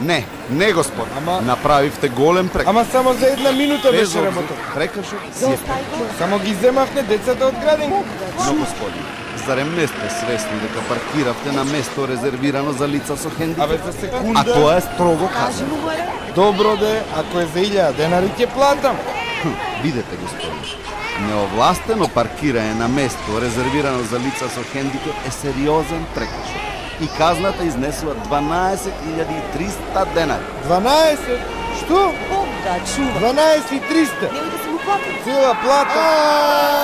Не, не господ. Ама- Направивте голем прекршок. Ама само за една минута Без беше работа. Прекршок си е Само ги земавте децата од градинка. Но господин, зарем не сте свесни дека паркиравте на место резервирано за лица со хендикап? Абе за секунда. А тоа е строго казано. Добро де, ако е за 1000 денари ќе платам. Видете, господин, неовластено паркирање на место резервирано за лица со хендикап е сериозен прекршок. И казната изнесува 12.300 денари. 12? Што? Бог да чува. 12 и 300. Немој да се му платите. Цела плата.